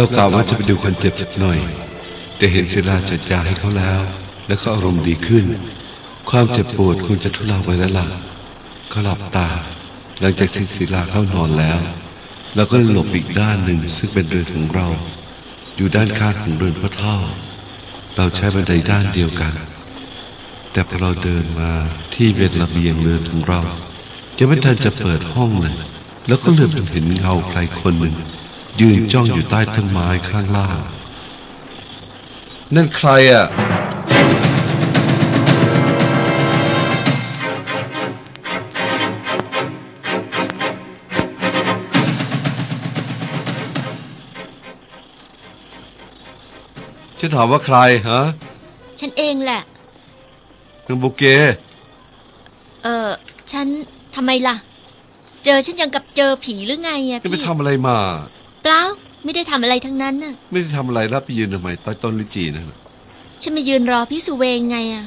เรากล่าวว่าจะไปดูคนเจ็บสักหน่อย แต่เห็นศิลาจัดยาให้เขาแล้ว และเขาอารมณ์ดีขึ้น ความเจ็บปวดคงจะทุเลาไปแล้วล่ะเขาหลับตา หลังจากที่ศิลาเข้านอนแล้วเราก็หลบอีกด้านหนึ่งซึ่งเป็นเรือนของเรา อยู่ด้านข้างของเรือนพ่อเท่า เราใช้บันไดด้านเดียวกัน แต่พอเราเดินมาที่เป็นระเบียงเรือนของเราจะไม่ทันจะเปิดห้องเลย แล้วก็เหลือบเห็นเงาใครคนหนึ่ง ยืนจ้องอยู่ใต้ต้นไม้ข้างล่าง นั่นใครอะจะถามว่าใครฮะฉันเองแหละนางโบเก เออฉันทำไมล่ะ เจอฉันยังกับเจอผีหรือไงอะจะไปพี่ทำอะไรมา เปล่าไม่ได้ทำอะไรทั้งนั้นน่ะ ไม่ได้ทำอะไรแล้วไปยืนทำไมใต้ต้นลิจีนั่นน่ะฉันมายืนรอพี่สุเวงไงอะ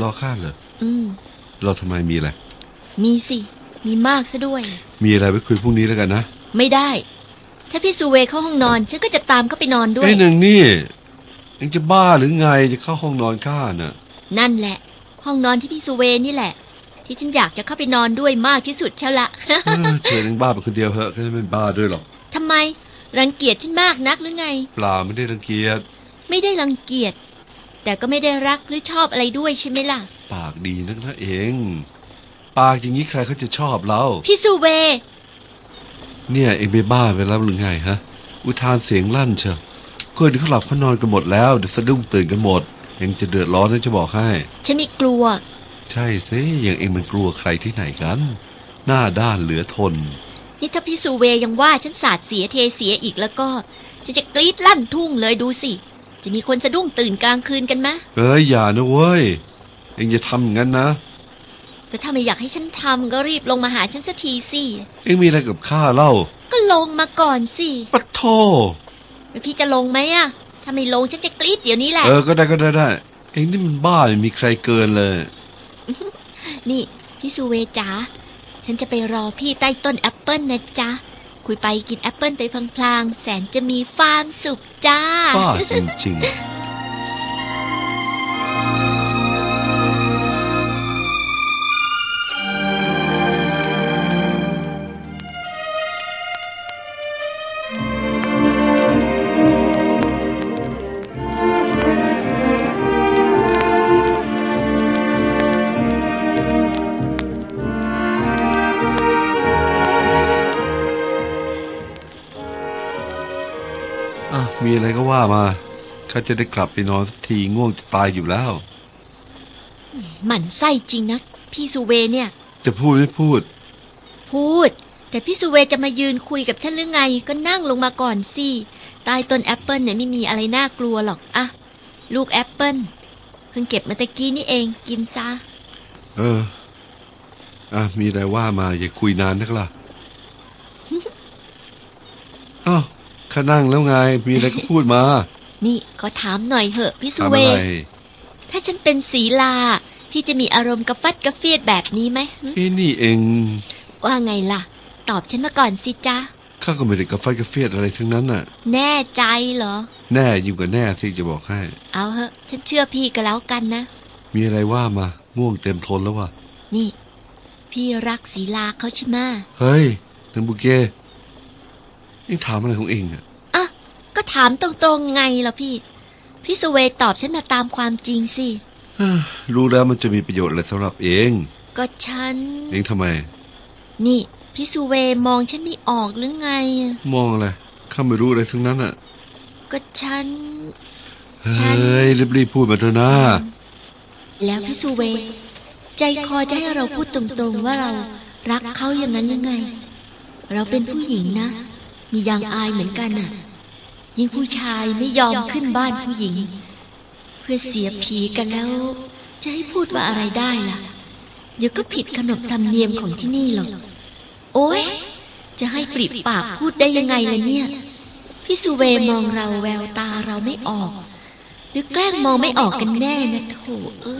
รอข้าเหรออืมเราทำไมมีอะไร มีสิ มีมากซะด้วย มีอะไรไว้คุยพรุ่งนี้แล้วกันนะ ไม่ได้ ถ้าพี่สุเวเข้าห้องนอน ฉันก็จะตามเข้าไปนอนด้วยไอ้หนึ่งนี่ยังจะบ้าหรือไงจะเข้าห้องนอนข้าน่ะ นั่นแหละ ห้องนอนที่พี่สุเวนี่แหละ ที่ฉันอยากจะเข้าไปนอนด้วยมากที่สุดเชียวละเออเชิญนางบ้าไปคนเดียวเหอะก็ไม่เป็นบ้าด้วยหรอก ทำไม รังเกียจฉันมากนักหรือไง เปล่าไม่ได้รังเกียจ ไม่ได้รังเกียจ แต่ก็ไม่ได้รักหรือชอบอะไรด้วยใช่ไหมล่ะ ปากดีนักนะเอง ปากอย่างนี้ใครเขาจะชอบเราพี่สุเว เนี่ยเองไปบ้าไปแล้วหรือไงฮะ อุทานเสียงลั่นเชียวคนอื่นเขาหลับเขานอนกันหมดแล้วเดี๋ยวสะดุ้งตื่นกันหมดยังจะเดือดร้อนนะจะบอกให้ ฉันไม่กลัว ใช่สิอย่างเองมันกลัวใครที่ไหนกัน หน้าด้านเหลือทน นี่ถ้าพี่สุเวยังว่าฉันสาดเสียเทเสียอีกแล้วก็ฉันจะกรีดลั่นทุ่งเลยดูสิ จะมีคนสะดุ้งตื่นกลางคืนกันไหมะเอ้ยอย่านะเว้ย เองจะทำอย่างนั้นนะแต่ถ้าไม่อยากให้ฉันทำก็รีบลงมาหาฉันสักทีสิ เองมีอะไรกับข้าเล่า ก็ลงมาก่อนสิปัดโธ่แล้วพี่จะลงไหมอะถ้าไม่ลงฉันจะกรี๊ดเดี๋ยวนี้แหละ เออก็ได้ก็ได้ได้ เองนี่มันบ้าไม่มีใครเกินเลย นี่พี่สุเวจ๋า ฉันจะไปรอพี่ใต้ต้นแอปเปิลนะจ๊ะ คุยไปกินแอปเปิลไปพลางๆ แสนจะมีความสุขจ้าบ้าจริงๆ ข้าจะได้กลับไปนอนสักทีง่วงจะตายอยู่แล้ว หมั่นไส้จริงนะพี่สุเวเนี่ย จะพูดไม่พูด พูด แต่พี่สุเวจะมายืนคุยกับฉันหรือไง ก็นั่งลงมาก่อนสิใต้ต้นแอปเปิลเนี่ยไม่มีอะไรน่ากลัวหรอกอะลูกแอปเปิลเพิ่งเก็บมาตะกี้นี่เองกินซะ เออ อะ มีอะไรว่ามาอย่าคุยนานนักล่ะอ้าวข้านั่งแล้วไง มีอะไรก็พูดมา นี่ขอถามหน่อยเหอะพี่สุทำเวอะไรถ้าฉันเป็นศีลา พี่จะมีอารมณ์กระฟัดกระเฟียดแบบนี้ไหมหึเอ้นี่เอง ว่าไงล่ะ ตอบฉันมาก่อนสิจ๊ะข้าก็ไม่ได้กระไฟกระเฟียดอะไรทั้งนั้นน่ะ แน่ใจเหรอ แน่ยิ่งกว่าแน่สิจะบอกให้ เอาเหอะ ฉันเชื่อพี่ก็แล้วกันนะ มีอะไรว่ามาง่วงเต็มทนแล้ววะนี่ พี่รักศีลาเขาใช่ไหมะเฮ้ยนางบุเก้เอ็งถามอะไรของเองอะอะก็ ถามตรงๆไงล่ะพี่ พี่สุเวตอบฉันมาตามความจริงสิเอ้อรู้แล้วมันจะมีประโยชน์อะไรสำหรับเอง ก็ฉัน เองทำไม นี่ พี่สุเวมองฉันไม่ออกหรือไง มองอะไรข้าไม่รู้อะไรทั้งนั้นอะ ก็ฉัน เฮฉัน้ยรีบๆพูดมาเถอะนะ แล้วพี่สุเว ใจคอจะให้เราพูดตรงๆว่าเรารักเขาอย่างนั้นยังไง เราเป็นผู้หญิงนะ มียางอายเหมือนกันน่ะ ยิ่งผู้ชายไม่ยอมขึ้นบ้านผู้หญิง เพื่อเสียผีกันแล้ว จะให้พูดว่าอะไรได้ล่ะ เดี๋ยวก็ผิดขนบธรรมเนียมของที่นี่หรอก โอ้ยจะให้ปริปากพูดได้ยังไงล่ะเนี่ย พี่สุเวมองเราแววตาเราไม่ออก หรือแกล้งมองไม่ออกกันแน่นะโถเอ้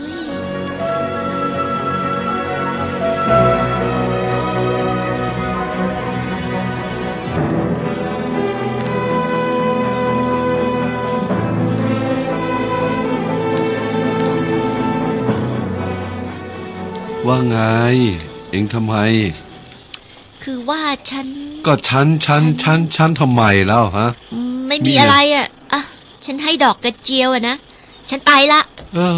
ย ว่าไง เองทำไม คือว่าฉัน ก็ฉันฉันฉันฉันทำไมแล้วฮะอืมไม่มีมีอะไรอะไรอะอะฉันให้ดอกกระเจียวอะนะ ฉันไปละ เออ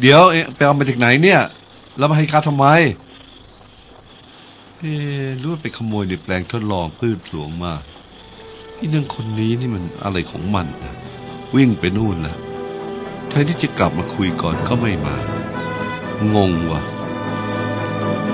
เดี๋ยวเองไปเอามาจากไหนเนี่ย แล้วมาให้ข้าทำไมเอ๊ะรู้ว่าไปขโมยในแปลงทดลองพืชหลวงมานี่นางคนนี้นี่มันอะไรของมันนะวิ่งไปนู่นละแทนที่จะกลับมาคุยก่อนก็ไม่มา งงว่ะ คุณ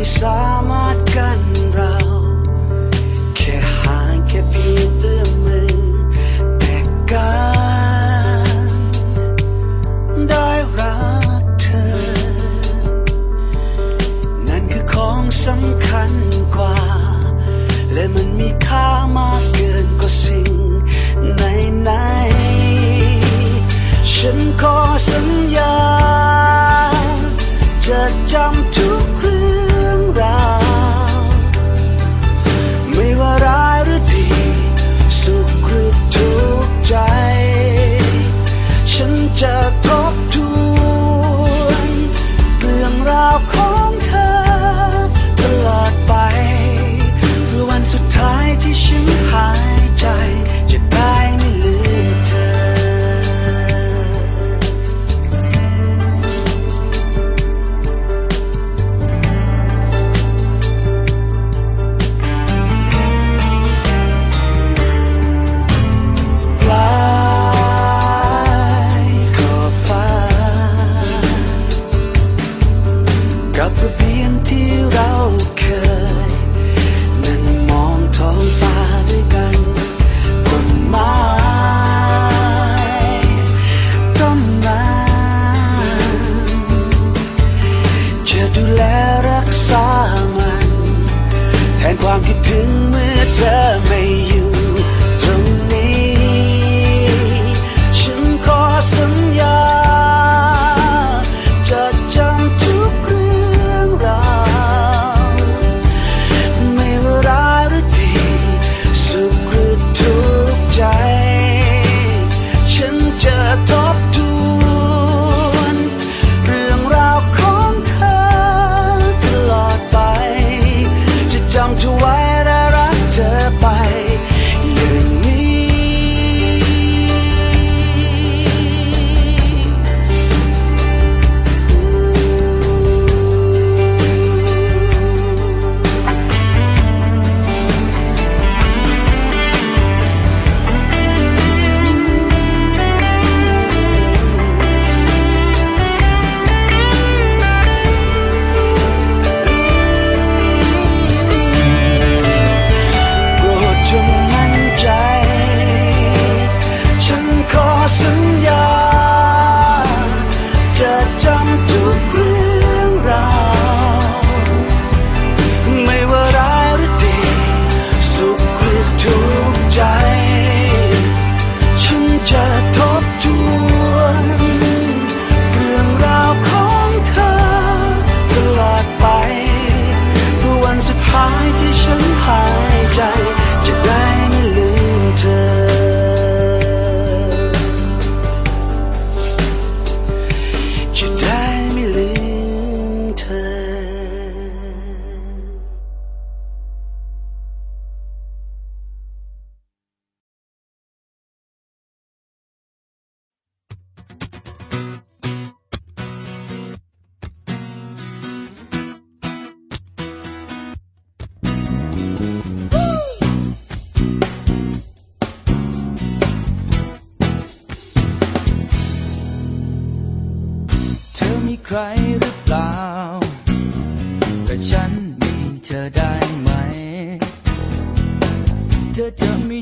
ไม่สามารถกันเรา แค่ห่างแค่เพียงเอื้อมมือ แต่การได้รักเธอ นั่นคือของสำคัญกว่า และมันมีค่ามากเกินกว่าสิ่งไหนๆฉันขอสัญญา จะจำทุก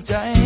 ใจ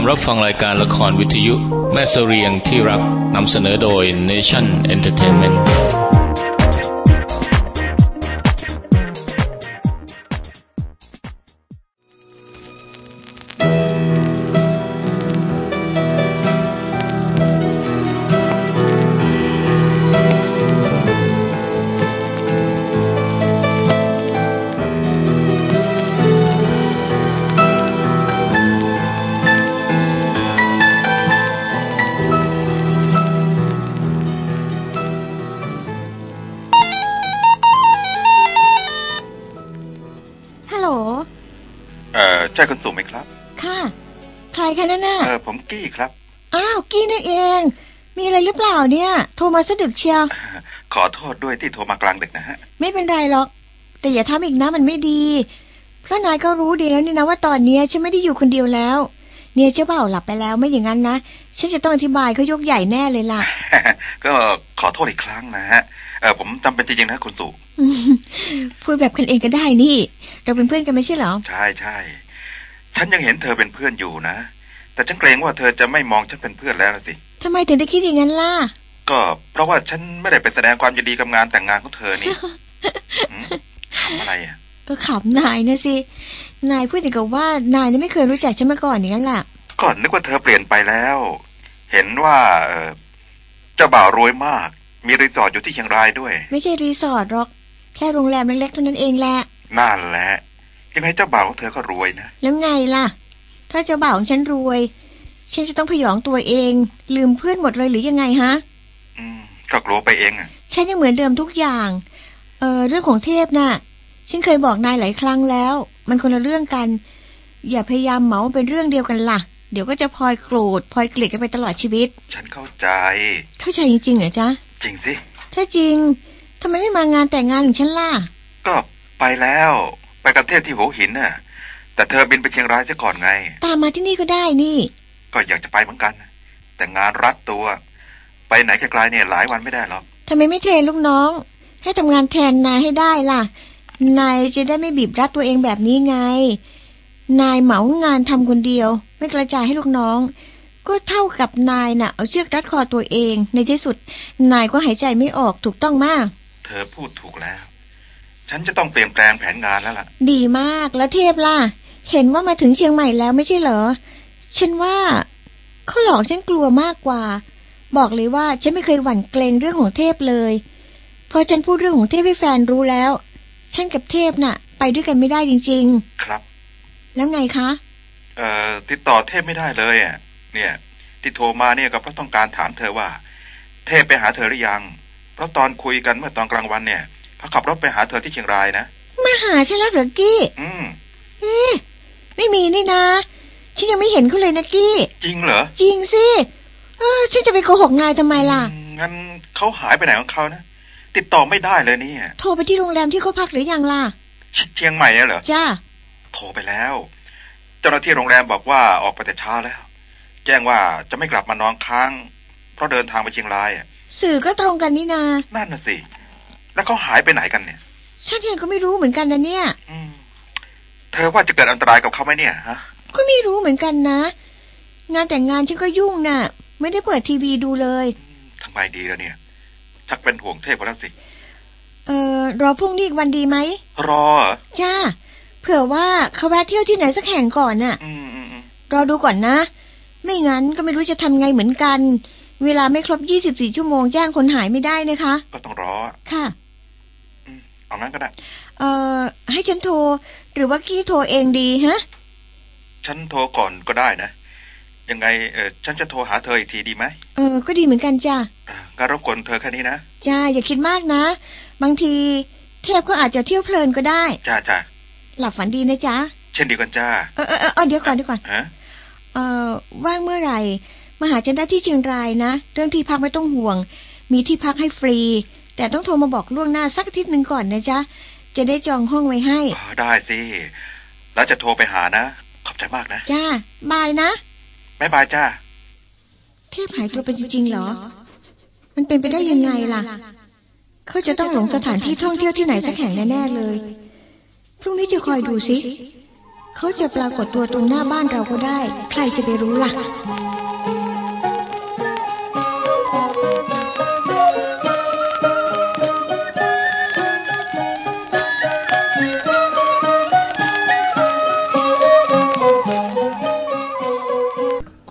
ามรับฟังรายการละครวิทยุ แม่เสเรียงที่รักนำเสนอโดย Nation Entertainment ช่คุณสุไหมครับ ค่ะ ใครคะนั่นน่ะเออผมกี้ครับ อ้าวกี้นั่นเอง มีอะไรหรือเปล่าเนี่ย โทรมาสะดึกเชียว ขอโทษด้วยที่โทรมากลางดึกนะฮะ ไม่เป็นไรหรอก แต่อย่าทำอีกนะมันไม่ดี เพราะนายก็รู้ดีแล้วนี่นะว่าตอนเนี้ยฉันไม่ได้อยู่คนเดียวแล้ว เนี่ยเจ้าบ่าวหลับไปแล้วไม่อย่างนั้นนะ ฉันจะต้องอธิบายเขายกใหญ่แน่เลยล่ะ ก็ขอโทษอีกครั้งนะฮะเออผมจำเป็นจริงๆนะคุณสุพูดแบบกันเองก็ได้นี่ เราเป็นเพื่อนกันไม่ใช่เหรอ ใช่ใช่ ฉันยังเห็นเธอเป็นเพื่อนอยู่นะ แต่ฉันเกรงว่าเธอจะไม่มองฉันเป็นเพื่อนแล้วนะสิทำไมถึงได้คิดอย่างนั้นล่ะ ก็เพราะว่าฉันไม่ได้ไปแสดงความยินดีกับงานแต่งงานของเธอนี่หืมทำอะไรอะ ก็ขำนายนะสิ นายพูดอย่างกับว่านายเนี่ยไม่เคยรู้จักฉันมาก่อนอย่างนั้นล่ะ ก่อนนึกว่าเธอเปลี่ยนไปแล้ว เห็นว่าเออเจ้าบ่าวรวยมาก มีรีสอร์ทอยู่ที่เชียงรายด้วย ไม่ใช่รีสอร์ทหรอก แค่โรงแรมเล็กๆเท่านั้นเองแหละ นั่นแหละ ยังไงเจ้าบ่าวของเธอก็รวยนะ แล้วไงล่ะ ถ้าเจ้าบ่าวของฉันรวย ฉันจะต้องผยองตัวเอง ลืมเพื่อนหมดเลยหรือยังไงฮะ อืม ก็กลัวไปเองอะ ฉันยังเหมือนเดิมทุกอย่าง เออเรื่องของเทพน่ะ ฉันเคยบอกนายหลายครั้งแล้ว มันคนละเรื่องกัน อย่าพยายามเหมาเป็นเรื่องเดียวกันล่ะ เดี๋ยวก็จะพลอยโกรธพลอยเกลียดกันไปตลอดชีวิต ฉันเข้าใจ เข้าใจจริงๆเหรอจ๊ะ จริงสิ ถ้าจริงทำไมไม่มางานแต่งงานของฉันล่ะ ก็ไปแล้ว ไปกับเทพที่หัวหินน่ะ แต่เธอบินไปเชียงรายซะก่อนไง ตามมาที่นี่ก็ได้นี่ ก็อยากจะไปเหมือนกัน แต่งานรัดตัว ไปไหนไกลๆเนี่ยหลายวันไม่ได้หรอกทำไมไม่เทรนลูกน้อง ให้ทำงานแทนนายให้ได้ล่ะ นายจะได้ไม่บีบรัดตัวเองแบบนี้ไง นายเหมางานทำคนเดียว ไม่กระจายให้ลูกน้อง ก็เท่ากับนายน่ะ เอาเชือกรัดคอตัวเอง ในที่สุด นายก็หายใจไม่ออกถูกต้องมาก เธอพูดถูกแล้ว ฉันจะต้องเปลี่ยนแปลงแผนงานแล้วล่ะ ดีมากแล้วเทพล่ะ เห็นว่ามาถึงเชียงใหม่แล้วไม่ใช่เหรอ ฉันว่าเขาหลอกฉันกลัวมากกว่า บอกเลยว่าฉันไม่เคยหวั่นเกรงเรื่องของเทพเลยพอฉันพูดเรื่องของเทพให้แฟนรู้แล้ว ฉันกับเทพน่ะ ไปด้วยกันไม่ได้จริงครับๆแล้วไงคะ เอ่อติดต่อเทพไม่ได้เลยอะเนี่ย ที่โทรมาเนี่ยก็เพราะต้องการถามเธอว่า เทพไปหาเธอหรือยัง เพราะตอนคุยกันเมื่อตอนกลางวันเนี่ย เขาขับรถไปหาเธอที่เชียงรายนะมาหาฉันแล้วเหรอกี้ อืมเอ๊ะไม่มีนี่นะ ฉันยังไม่เห็นเขาเลยนะกี้ จริงเหรอ จริงสิ เออฉันจะไปโกหกนายทำไมล่ะอืมงั้นเขาหายไปไหนของเขานะ ติดต่อไม่ได้เลยเนี่ย โทรไปที่โรงแรมที่เขาพักหรือยังล่ะ เชียงใหม่อะเหรอ จ้า โทรไปแล้ว เจ้าหน้าที่โรงแรมบอกว่าออกไปแต่เช้าแล้ว แจ้งว่าจะไม่กลับมานอนค้าง เพราะเดินทางไปเชียงรายอะ สื่อก็ตรงกันนี่นา นั่นน่ะสิ แล้วเขาหายไปไหนกันเนี่ย ฉันเองก็ไม่รู้เหมือนกันนะเนี่ยอืมเธอว่าจะเกิดอันตรายกับเขาไหมเนี่ยฮะ ก็ไม่รู้เหมือนกันนะ งานแต่งงานฉันก็ยุ่งน่ะ ไม่ได้เปิดทีวีดูเลยทำไมดีแล้วเนี่ย ชักเป็นห่วงเทพเขาแล้วสิเอ่อรอพรุ่งนี้อีกวันดีไหมรอเหรอจ้าเผื่อว่าเขาแวะเที่ยวที่ไหนสักแห่งก่อนน่ะอืมอืมอืมรอดูก่อนนะ ไม่งั้นก็ไม่รู้จะทำไงเหมือนกัน เวลาไม่ครบ 24 ชั่วโมงแจ้งคนหายไม่ได้นะคะ ก็ต้องรอ ค่ะอืม เอางั้นก็ได้ เอ่อ ให้ฉันโทร หรือว่ากี้โทรเองดีฮะ ฉันโทรก่อนก็ได้นะ ยังไงเออฉันจะโทรหาเธออีกทีดีไหมเออ ก็ดีเหมือนกันจ้าอ่าก็รบกวนเธอแค่นี้นะ จ้าอย่าคิดมากนะ บางทีเทพก็อาจจะเที่ยวเพลินก็ได้ จ้าจ้าหลับฝันดีนะจ๊ะ เช่นเดียวกันจ้า เออเออเออเดี๋ยวก่อนเดี๋ยวก่อนฮะเอ่อว่างเมื่อไหร่มาหาฉันได้ที่เชียงรายนะ เรื่องที่พักไม่ต้องห่วง มีที่พักให้ฟรี แต่ต้องโทรมาบอกล่วงหน้าสักอาทิตย์หนึ่งก่อนนะจ๊ะ จะได้จองห้องไว้ให้อ๋อได้สิ แล้วจะโทรไปหานะ ขอบใจมากนะ จ้า บายนะบ๊ายบายจ้า เทพหายตัวไปจริงๆเหรอ มันเป็นไปได้ยังไงล่ะ เขาจะต้องหลงสถานที่ท่องเที่ยวที่ไหนสักแห่งแน่ๆเลย พรุ่งนี้จะคอยดูสิ เขาจะปรากฏตัวตรงหน้าบ้านเราก็ได้ ใครจะไปรู้ล่ะ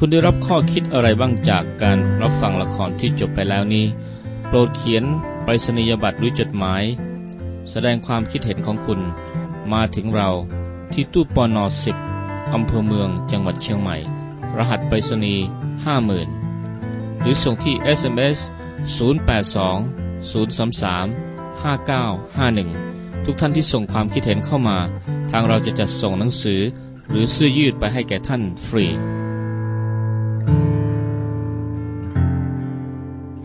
คุณได้รับข้อคิดอะไรบ้างจากการรับฟังละครที่จบไปแล้วนี้ โปรดเขียนไปรษณียบัตรหรือจดหมาย แสดงความคิดเห็นของคุณ มาถึงเราที่ตู้ปอนอสิบอำเภอเมืองจังหวัดเชียงใหม่ รหัสไปรษณีย์50,000หรือส่งที่ SMS 082 033 5951 ทุกท่านที่ส่งความคิดเห็นเข้ามา ทางเราจะจัดส่งหนังสือ หรือเสื้อยืดไปให้แก่ท่านฟรี